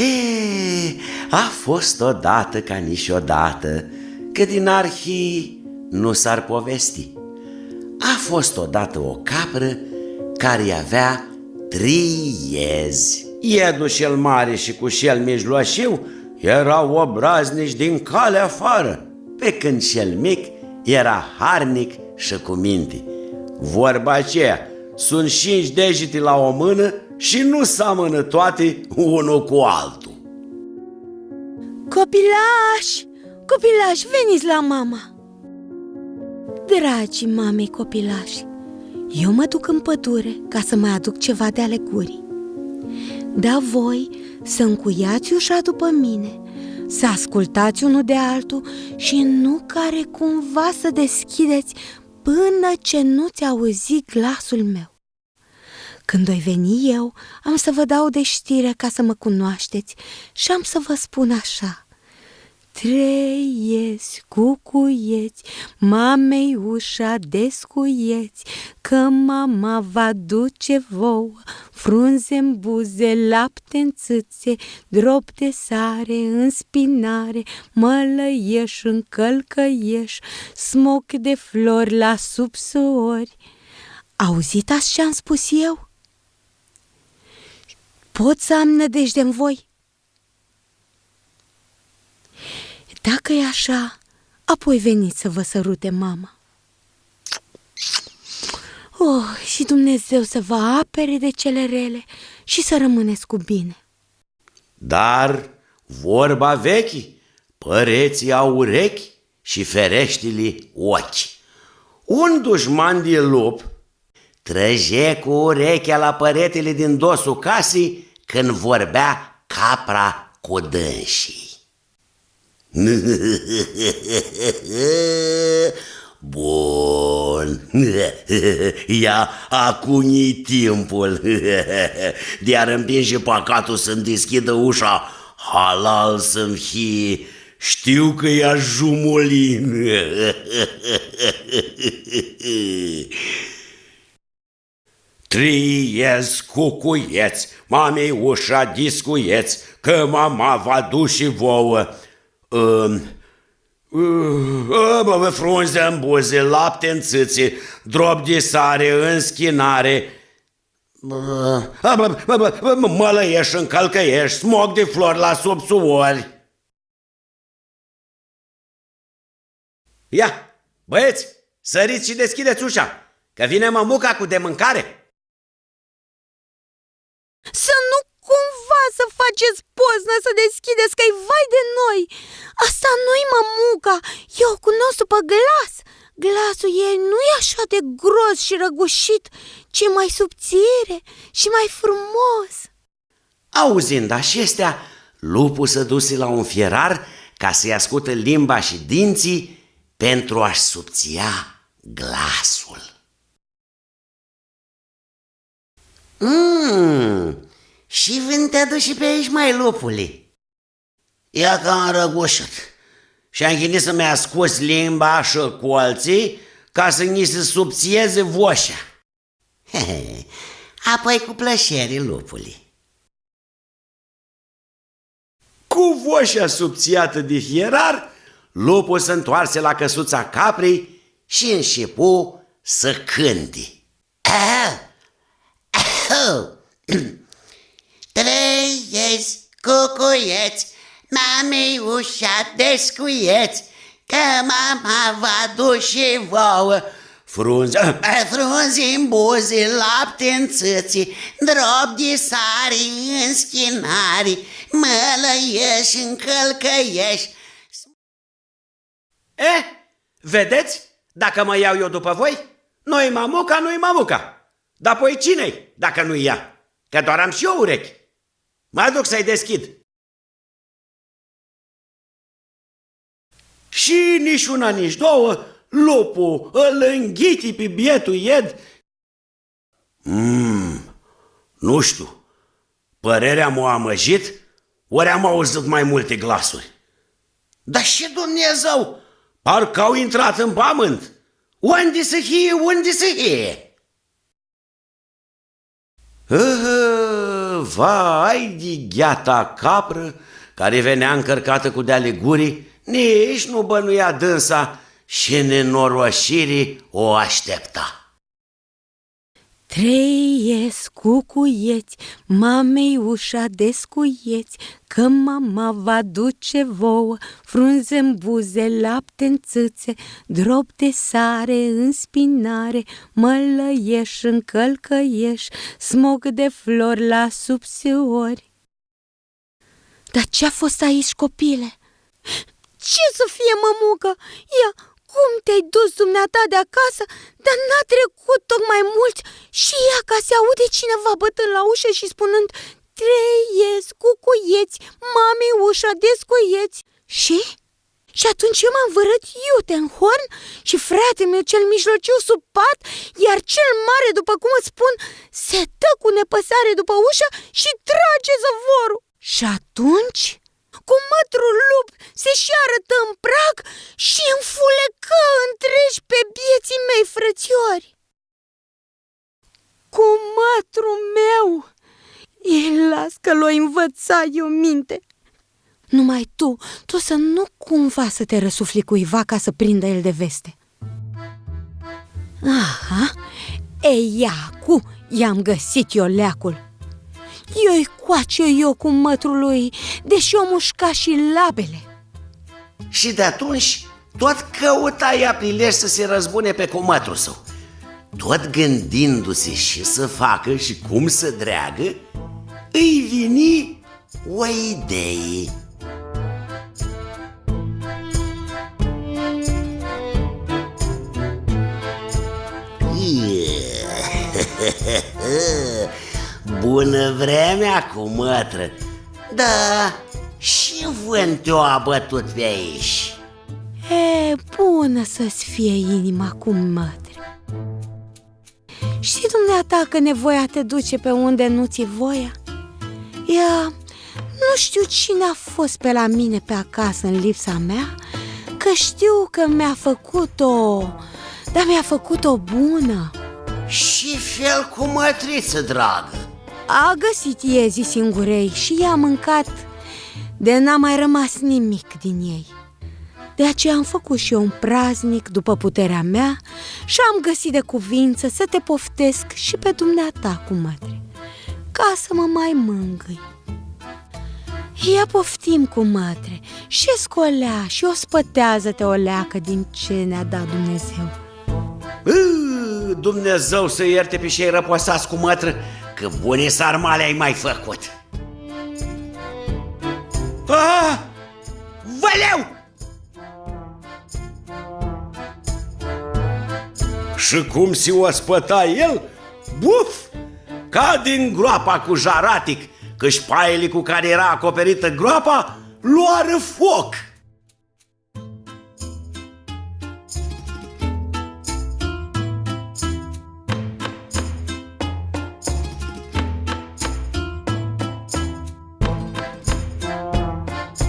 He, a fost odată ca niciodată, că din arhii nu s-ar povesti. A fost odată o capră care avea trei iezi. Iedul cel mare și cu cel mijloșiu erau obraznici din cale afară, pe când cel mic era harnic și cu minte. Vorba aceea, sunt cinci degete la o mână și nu seamănă toate unul cu altul. Copilași, copilași, veniți la mama! Dragii mamei copilași, eu mă duc în pădure ca să mai aduc ceva de ale gurii. Da voi să încuiați ușa după mine, să ascultați unul de altul și nu care cumva să deschideți până ce nu ți auzi glasul meu. Când voi veni eu, am să vă dau de știre ca să mă cunoașteți și am să vă spun așa. Treiezi, cucuieți, mamei ușa descuieți, Că mama va duce vouă frunze în buze, lapte în țâțe, drop de sare în spinare, mălăieș în călcăieș, smoc de flori la subsuori. Auzit ați ce-am spus eu? Pot să am nădejde în voi? Dacă e așa, apoi veniți să vă sărute mama. Oh, și Dumnezeu să vă apere de cele rele și să rămâneți cu bine. Dar vorba vechi, păreții au urechi și fereștile ochi. Un dușman de lup trăge cu urechea la păretele din dosul casei când vorbea capra cu dânsii. Bun, ia acum e timpul de a împinge păcatul să-mi deschidă ușa, halal să-mi fie, știu că e jumulin. Triez cucuieți, mamei ușa discuieți, că mama va duce vouă uh, uh, frunze în buze, lapte în țâțe, drop de sare în schinare, mălăieș în călcăieș, smog de flori la subsuori. Ia, băieți, săriți și deschideți ușa, că vine mămuca cu de mâncare. Să nu cumva să faceți poznă să deschideți că-i vai de noi. Asta nu-i mămuca, eu o cunosc după glas. Glasul ei nu e așa de gros și răgușit, ci mai subțire și mai frumos. Auzind acestea, lupul se duse la un fierar ca să-i ascută limba și dinții pentru a-și subția glasul. Mmm, și vânteadu și pe aici, mai lupule. Ia că am răgușit și am gândit să mi-a scos limba și colții ca să ni se subțieze voșa. Apoi cu plăcere, lupule. Cu voșa subțiată de fierar, lupul se întoarse la căsuța caprei și începu să cânte. Ah! Trăiesc cucuieți, mamei ușa descuieți, că mama va duce vouă Frunze, frunze în buze, lapte în țâții, drop de sare în schinari, mălăiești în călcăiești. Eh, vedeți? Dacă mă iau eu după voi, nu-i mamuca, nu-i mamuca. Dar apoi cine dacă nu ea? Că doar am și eu urechi. Mă duc să-i deschid. Și nici una, nici două, lupul îl înghiti pe bietul ied. Mmm, nu știu, părerea m-a amăjit, ori am auzit mai multe glasuri. Dar și Dumnezeu, parcă au intrat în pământ. Unde să fie, unde să fie? Vai de gheata capră care venea încărcată cu de gurii, nici nu bănuia dânsa și nenoroșirii o aștepta. Trăiesc cu cuieți, mamei ușa descuieți, Că mama va duce vouă frunze în buze, lapte în țâțe, Drop de sare în spinare, mălăieș în călcăieș, Smog de flori la subsiori. Dar ce-a fost aici, copile? Ce să fie, mămucă? Ia, cum te-ai dus dumneata de acasă, dar n-a trecut tocmai mult și ea ca se aude cineva bătând la ușă și spunând Trăiesc cu cuieți, mami ușa descuieți Și? Și atunci eu m-am vărât iute în horn și frate meu cel mijlociu sub pat, iar cel mare, după cum îți spun, se dă cu nepăsare după ușă și trage zăvorul. Și atunci cu mătrul lup se și arătă în prag și înfulecă întregi pe bieții mei frățiori. Cu mătrul meu, el las că l-o învăța eu minte. Numai tu, tu să nu cumva să te răsufli cuiva ca să prindă el de veste. Aha, ei, cu i-am găsit eu leacul. Eu-i coace eu cu mătrul lui, deși o mușca și labele. Și de atunci tot căuta ea prilej să se răzbune pe comătrul său. Tot gândindu-se și să facă și cum să dreagă, îi vini o idee. Bună vremea cu mătră. Da, și vântul a bătut pe aici. E, bună să-ți fie inima cu mătră. Și dumneata că nevoia te duce pe unde nu ți voia? Ea, nu știu cine a fost pe la mine pe acasă în lipsa mea Că știu că mi-a făcut-o, dar mi-a făcut-o bună. Și fel cu mătriță, dragă a găsit iezii singurei și i-a mâncat de n-a mai rămas nimic din ei. De aceea am făcut și eu un praznic după puterea mea și am găsit de cuvință să te poftesc și pe dumneata cu mătre, ca să mă mai mângâi. Ia poftim cu mătre și scolea și o spătează-te o leacă din ce ne-a dat Dumnezeu. Dumnezeu să ierte pe cei răposați cu mătră Că bune sarmale ai mai făcut Ah! Văleu! Și cum si o spăta el? Buf! Ca din groapa cu jaratic Că șpaiele cu care era acoperită groapa luară foc